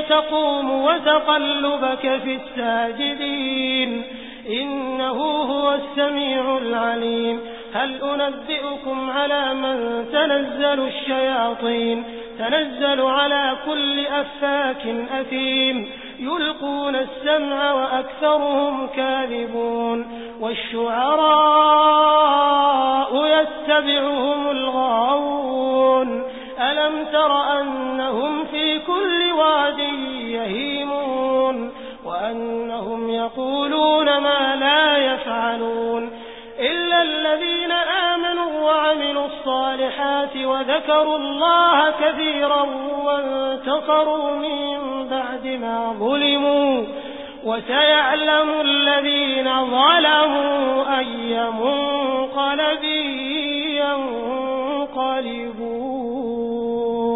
تقوم وتقلبك في الساجدين. إنه هو السميع العليم. هل أنبئكم على من تنزل الشياطين؟ تنزل على كل أفاك أثيم. يلقون السمع وأكثرهم كاذبون. والشعراء يتبعهم الغاوون. ألم تر أنهم وأنهم يقولون ما لا يفعلون إلا الذين آمنوا وعملوا الصالحات وذكروا الله كثيرا وانتصروا من بعد ما ظلموا وسيعلم الذين ظلموا أي منقلب